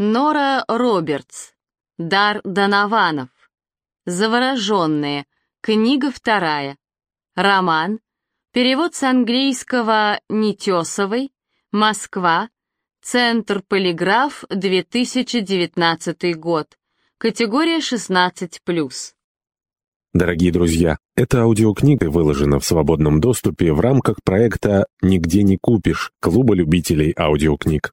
Нора Робертс. Дар Донованов. Завороженные. Книга вторая. Роман. Перевод с английского Нетесовой. Москва. Центр Полиграф, 2019 год. Категория 16+. Дорогие друзья, эта аудиокнига выложена в свободном доступе в рамках проекта «Нигде не купишь» Клуба любителей аудиокниг.